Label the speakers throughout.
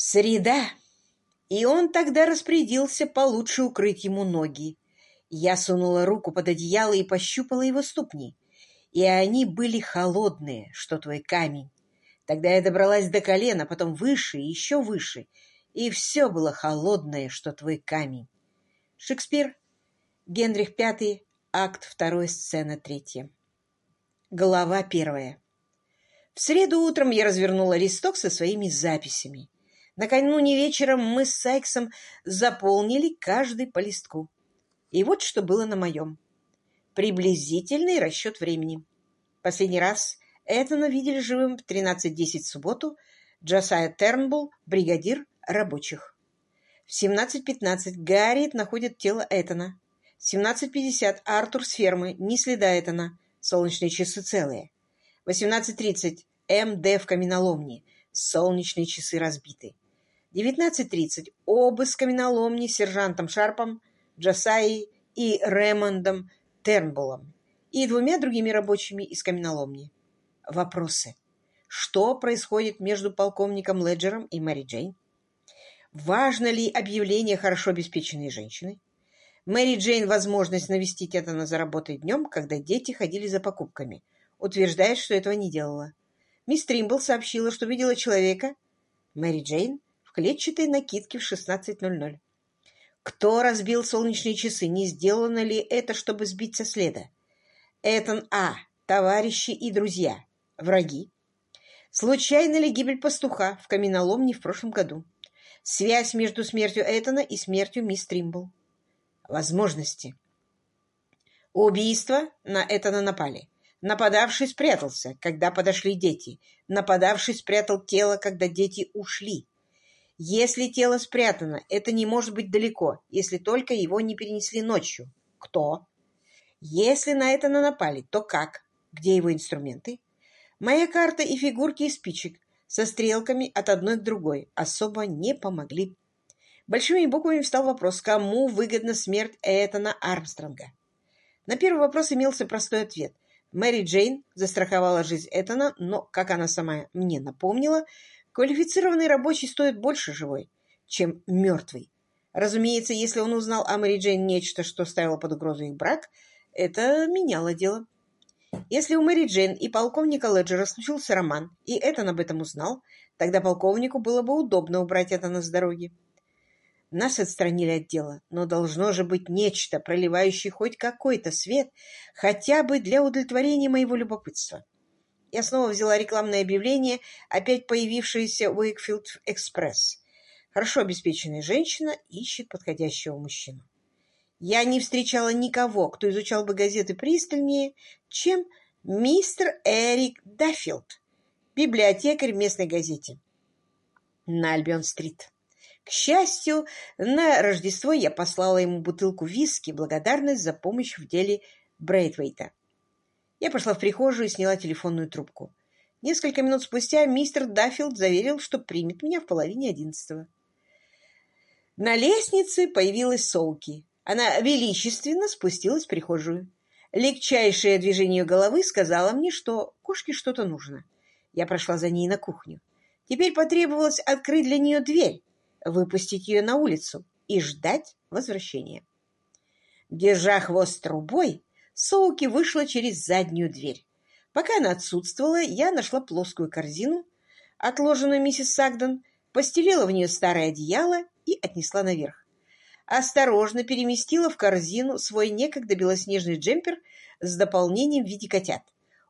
Speaker 1: Среда. И он тогда распорядился получше укрыть ему ноги. Я сунула руку под одеяло и пощупала его ступни. И они были холодные, что твой камень. Тогда я добралась до колена, потом выше и еще выше. И все было холодное, что твой камень. Шекспир, Генрих V, акт 2, сцена 3. Глава первая. В среду утром я развернула листок со своими записями. Накануне вечером мы с Сайксом заполнили каждый по листку. И вот что было на моем. Приблизительный расчет времени. Последний раз Этана видели живым в 13.10 в субботу Джасая Тернбулл, бригадир рабочих. В 17.15 Гарриет находит тело Этана. В 17.50 Артур с фермы, ни следа Этана. Солнечные часы целые. В 18.30 МД в каменоломне. Солнечные часы разбиты. 19.30 обыск каменоломни сержантом Шарпом, Джасаей и Ремондом Тернбуллом и двумя другими рабочими из каменоломни. Вопросы. Что происходит между полковником Леджером и Мэри Джейн? Важно ли объявление хорошо обеспеченной женщины? Мэри Джейн возможность навестить это на заработай днем, когда дети ходили за покупками. Утверждает, что этого не делала. Мисс Тримбл сообщила, что видела человека. Мэри Джейн клетчатой накидке в 16.00. Кто разбил солнечные часы? Не сделано ли это, чтобы сбить со следа? Этон А. Товарищи и друзья. Враги. Случайна ли гибель пастуха в каменоломне в прошлом году? Связь между смертью Этона и смертью мисс Тримбл. Возможности. Убийство на Этона напали. Нападавший спрятался, когда подошли дети. Нападавший спрятал тело, когда дети ушли. Если тело спрятано, это не может быть далеко, если только его не перенесли ночью. Кто? Если на это напали, то как? Где его инструменты? Моя карта и фигурки из спичек со стрелками от одной к другой особо не помогли. Большими буквами встал вопрос, кому выгодна смерть Этана Армстронга. На первый вопрос имелся простой ответ. Мэри Джейн застраховала жизнь Этана, но, как она сама мне напомнила, Квалифицированный рабочий стоит больше живой, чем мертвый. Разумеется, если он узнал о Мэри Джейн нечто, что ставило под угрозу их брак, это меняло дело. Если у Мэри Джейн и полковника Леджера случился роман, и Этан об этом узнал, тогда полковнику было бы удобно убрать это с дороги. Нас отстранили от дела, но должно же быть нечто, проливающее хоть какой-то свет, хотя бы для удовлетворения моего любопытства. Я снова взяла рекламное объявление, опять появившееся в Уикфилд Экспресс. Хорошо обеспеченная женщина ищет подходящего мужчину. Я не встречала никого, кто изучал бы газеты пристальнее, чем мистер Эрик Даффилд, библиотекарь в местной газете на Альбион-стрит. К счастью, на Рождество я послала ему бутылку виски, благодарность за помощь в деле Брейтвейта. Я пошла в прихожую и сняла телефонную трубку. Несколько минут спустя мистер Даффилд заверил, что примет меня в половине одиннадцатого. На лестнице появилась Соуки. Она величественно спустилась в прихожую. Легчайшее движение головы сказала мне, что кошке что-то нужно. Я прошла за ней на кухню. Теперь потребовалось открыть для нее дверь, выпустить ее на улицу и ждать возвращения. Держа хвост трубой, Соуки вышла через заднюю дверь. Пока она отсутствовала, я нашла плоскую корзину, отложенную миссис Сагден, постелила в нее старое одеяло и отнесла наверх. Осторожно переместила в корзину свой некогда белоснежный джемпер с дополнением в виде котят.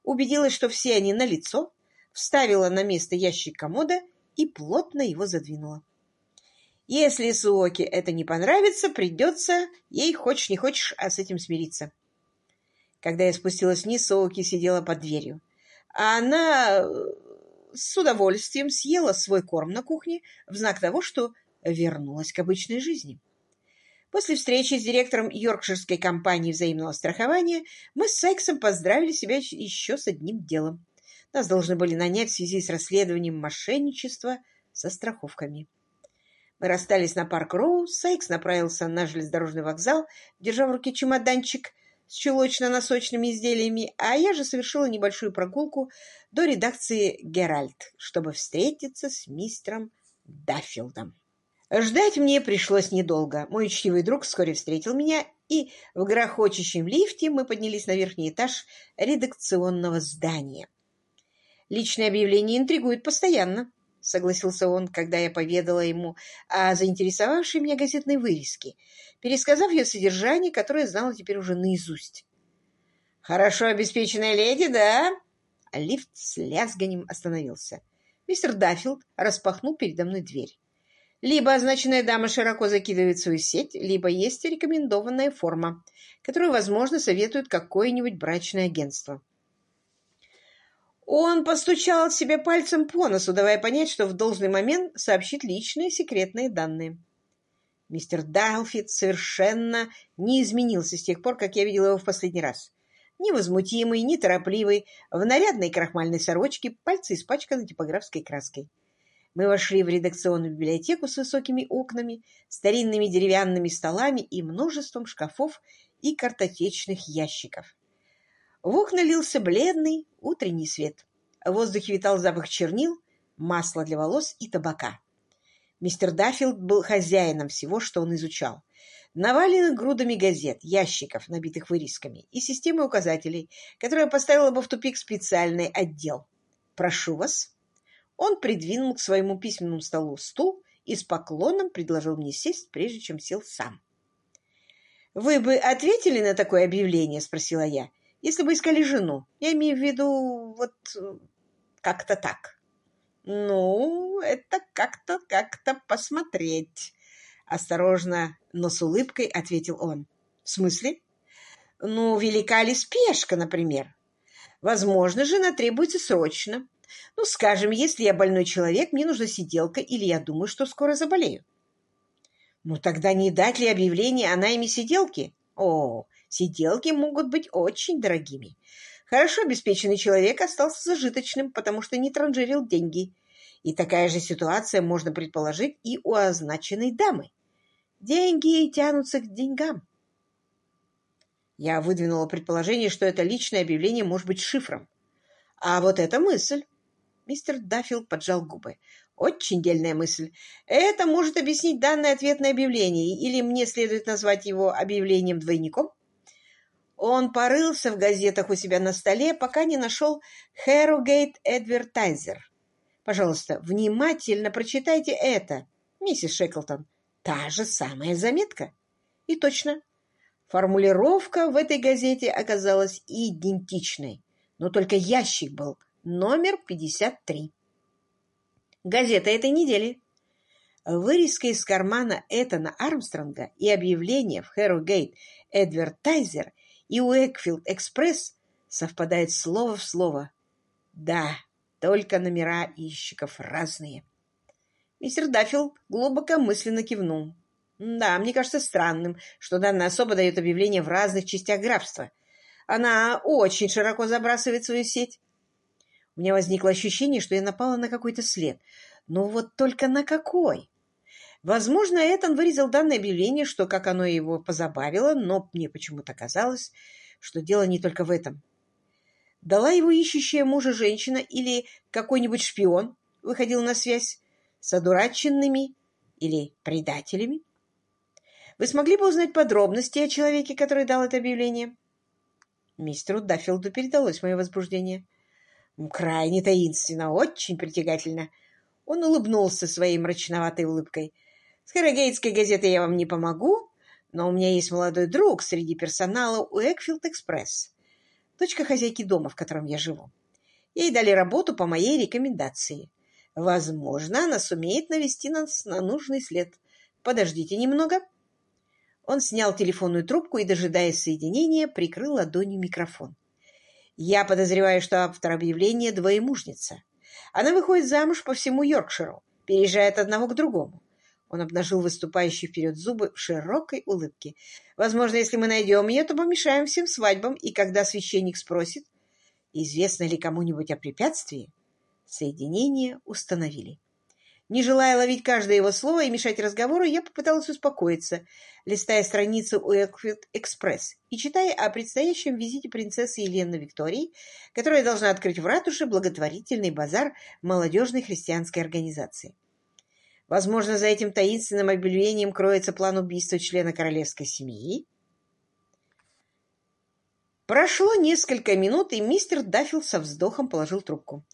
Speaker 1: Убедилась, что все они на лицо, вставила на место ящик комода и плотно его задвинула. Если Суоке это не понравится, придется ей, хочешь не хочешь, а с этим смириться. Когда я спустилась вниз, Соуки сидела под дверью. А она э, с удовольствием съела свой корм на кухне в знак того, что вернулась к обычной жизни. После встречи с директором Йоркширской компании взаимного страхования мы с Сайксом поздравили себя еще с одним делом. Нас должны были нанять в связи с расследованием мошенничества со страховками. Мы расстались на парк Роу, Сайкс направился на железнодорожный вокзал, держа в руке чемоданчик с чулочно-носочными изделиями, а я же совершила небольшую прогулку до редакции «Геральт», чтобы встретиться с мистером Даффилдом. Ждать мне пришлось недолго. Мой учтивый друг вскоре встретил меня, и в грохочущем лифте мы поднялись на верхний этаж редакционного здания. Личное объявление интригует постоянно. — согласился он, когда я поведала ему о заинтересовавшей меня газетной вырезке, пересказав ее содержание, которое знала теперь уже наизусть. «Хорошо обеспеченная леди, да?» а Лифт с лязганием остановился. Мистер Даффилд распахнул передо мной дверь. Либо означенная дама широко закидывает свою сеть, либо есть рекомендованная форма, которую, возможно, советует какое-нибудь брачное агентство. Он постучал себе пальцем по носу, давая понять, что в должный момент сообщит личные секретные данные. Мистер Далфит совершенно не изменился с тех пор, как я видел его в последний раз. Невозмутимый, неторопливый, в нарядной крахмальной сорочке, пальцы испачканы типографской краской. Мы вошли в редакционную библиотеку с высокими окнами, старинными деревянными столами и множеством шкафов и картотечных ящиков. В окна лился бледный утренний свет. В воздухе витал запах чернил, масла для волос и табака. Мистер Даффилд был хозяином всего, что он изучал. Наваленных грудами газет, ящиков, набитых вырезками, и системой указателей, которая поставила бы в тупик специальный отдел. «Прошу вас». Он придвинул к своему письменному столу стул и с поклоном предложил мне сесть, прежде чем сел сам. «Вы бы ответили на такое объявление?» — спросила я если бы искали жену. Я имею в виду вот как-то так. Ну, это как-то, как-то посмотреть. Осторожно, но с улыбкой ответил он. В смысле? Ну, велика ли спешка, например? Возможно, жена требуется срочно. Ну, скажем, если я больной человек, мне нужна сиделка, или я думаю, что скоро заболею. Ну, тогда не дать ли объявление о найме сиделки? О, Сиделки могут быть очень дорогими. Хорошо обеспеченный человек остался зажиточным, потому что не транжирил деньги. И такая же ситуация можно предположить и у означенной дамы. Деньги тянутся к деньгам. Я выдвинула предположение, что это личное объявление может быть шифром. А вот эта мысль... Мистер Даффилд поджал губы. Очень дельная мысль. Это может объяснить данное ответное объявление, или мне следует назвать его объявлением-двойником? Он порылся в газетах у себя на столе, пока не нашел «Harrogate Advertiser». Пожалуйста, внимательно прочитайте это, миссис Шеклтон. Та же самая заметка. И точно. Формулировка в этой газете оказалась идентичной, но только ящик был номер 53. Газета этой недели. Вырезка из кармана Этана Армстронга и объявление в Harrogate Advertiser и Уэкфилд Экспресс совпадает слово в слово. Да, только номера ищиков разные. Мистер Даффилд глубокомысленно кивнул. Да, мне кажется странным, что данная особа дает объявления в разных частях графства. Она очень широко забрасывает свою сеть. У меня возникло ощущение, что я напала на какой-то след. Но вот только на какой? Возможно, Этан вырезал данное объявление, что как оно его позабавило, но мне почему-то казалось, что дело не только в этом. Дала его ищущая мужа женщина или какой-нибудь шпион выходил на связь с одураченными или предателями? Вы смогли бы узнать подробности о человеке, который дал это объявление? Мистеру Даффилду передалось мое возбуждение. Крайне таинственно, очень притягательно. Он улыбнулся своей мрачноватой улыбкой — с Харрогейтской газетой я вам не помогу, но у меня есть молодой друг среди персонала Уэкфилд Экспресс, дочка хозяйки дома, в котором я живу. Ей дали работу по моей рекомендации. Возможно, она сумеет навести нас на нужный след. Подождите немного. Он снял телефонную трубку и, дожидаясь соединения, прикрыл ладонью микрофон. Я подозреваю, что автор объявления двоемужница. Она выходит замуж по всему Йоркширу, переезжает одного к другому. Он обнажил выступающие вперед зубы в широкой улыбке. «Возможно, если мы найдем ее, то помешаем всем свадьбам, и когда священник спросит, известно ли кому-нибудь о препятствии, соединение установили». Не желая ловить каждое его слово и мешать разговору, я попыталась успокоиться, листая страницу Уэкфилд Экспресс и читая о предстоящем визите принцессы Елены Виктории, которая должна открыть в ратуше благотворительный базар молодежной христианской организации. Возможно, за этим таинственным объявлением кроется план убийства члена королевской семьи? Прошло несколько минут, и мистер Даффилд со вздохом положил трубку.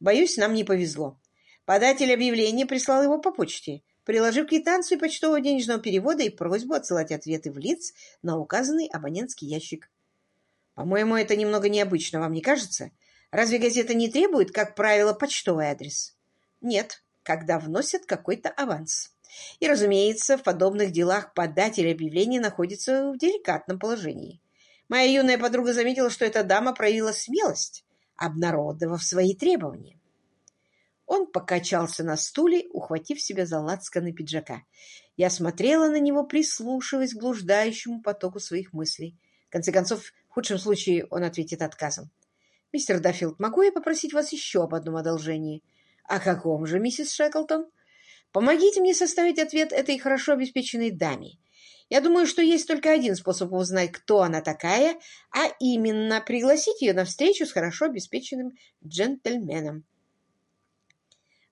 Speaker 1: Боюсь, нам не повезло. Податель объявления прислал его по почте, приложив квитанцию почтового денежного перевода и просьбу отсылать ответы в лиц на указанный абонентский ящик. По-моему, это немного необычно, вам не кажется? Разве газета не требует, как правило, почтовый адрес? Нет, когда вносят какой-то аванс. И, разумеется, в подобных делах податель объявления находится в деликатном положении. Моя юная подруга заметила, что эта дама проявила смелость, обнародовав свои требования. Он покачался на стуле, ухватив себя за лацканы пиджака. Я смотрела на него, прислушиваясь к блуждающему потоку своих мыслей. В конце концов, в худшем случае он ответит отказом. «Мистер Даффилд, могу я попросить вас еще об одном одолжении?» «О каком же, миссис Шеклтон?» «Помогите мне составить ответ этой хорошо обеспеченной даме. Я думаю, что есть только один способ узнать, кто она такая, а именно пригласить ее на встречу с хорошо обеспеченным джентльменом.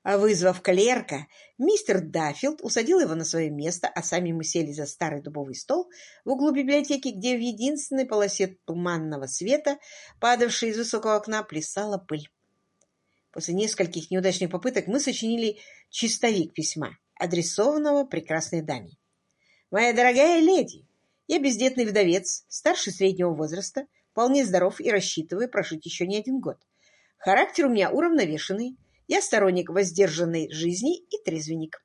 Speaker 1: Вызвав клерка, мистер Даффилд усадил его на свое место, а сами мы сели за старый дубовый стол в углу библиотеки, где в единственной полосе туманного света, падавшей из высокого окна, плясала пыль. После нескольких неудачных попыток мы сочинили чистовик письма, адресованного прекрасной даме. «Моя дорогая леди, я бездетный вдовец, старше среднего возраста, вполне здоров и рассчитываю прожить еще не один год. Характер у меня уравновешенный, я сторонник воздержанной жизни и трезвенник.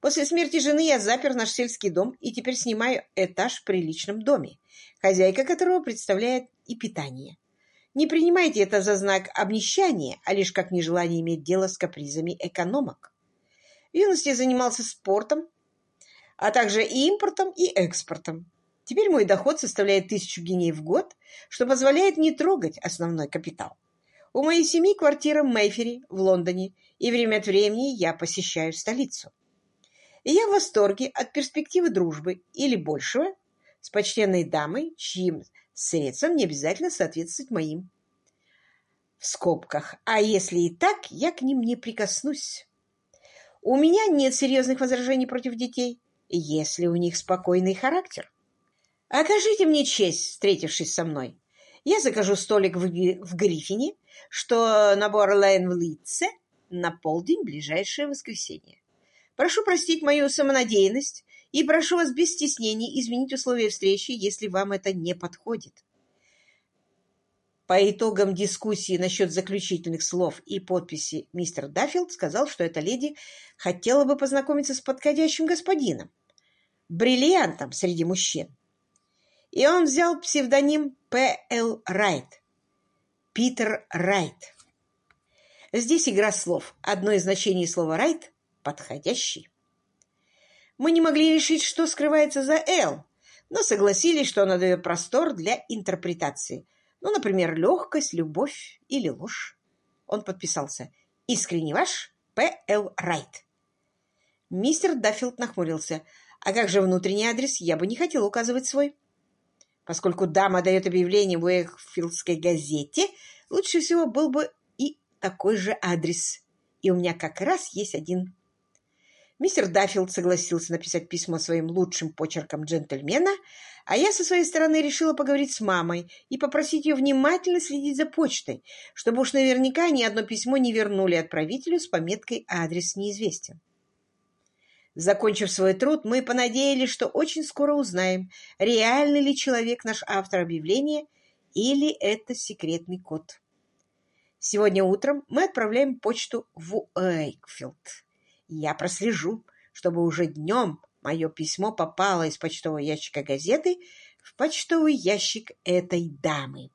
Speaker 1: После смерти жены я запер наш сельский дом и теперь снимаю этаж в приличном доме, хозяйка которого представляет и питание. Не принимайте это за знак обнищания, а лишь как нежелание иметь дело с капризами экономок. В юности я занимался спортом, а также и импортом, и экспортом. Теперь мой доход составляет тысячу геней в год, что позволяет не трогать основной капитал. У моей семьи квартира в Мейфере, в Лондоне, и время от времени я посещаю столицу. И я в восторге от перспективы дружбы или большего с почтенной дамой, чьим средствам не обязательно соответствовать моим. В скобках. А если и так, я к ним не прикоснусь. У меня нет серьезных возражений против детей, если у них спокойный характер. Окажите мне честь, встретившись со мной. Я закажу столик в, в Гриффине, что набор Лейн в Литце на полдень ближайшее воскресенье. Прошу простить мою самонадеянность и прошу вас без стеснений изменить условия встречи, если вам это не подходит. По итогам дискуссии насчет заключительных слов и подписи мистер Даффилд сказал, что эта леди хотела бы познакомиться с подходящим господином, бриллиантом среди мужчин. И он взял псевдоним П.Л. Райт. Питер Райт. Здесь игра слов. Одно из значений слова «right» — «подходящий». Мы не могли решить, что скрывается за «Л», но согласились, что оно дает простор для интерпретации. Ну, например, легкость, любовь или ложь. Он подписался. Искренне ваш П.Л. Райт. Мистер Даффилд нахмурился. А как же внутренний адрес? Я бы не хотел указывать свой. Поскольку дама дает объявление в Уэйкфилдской газете, лучше всего был бы и такой же адрес. И у меня как раз есть один. Мистер Даффилд согласился написать письмо своим лучшим почерком джентльмена, а я со своей стороны решила поговорить с мамой и попросить ее внимательно следить за почтой, чтобы уж наверняка ни одно письмо не вернули отправителю с пометкой «Адрес неизвестен». Закончив свой труд, мы понадеялись, что очень скоро узнаем, реальный ли человек наш автор объявления или это секретный код. Сегодня утром мы отправляем почту в Уэйкфилд. Я прослежу, чтобы уже днем мое письмо попало из почтового ящика газеты в почтовый ящик этой дамы.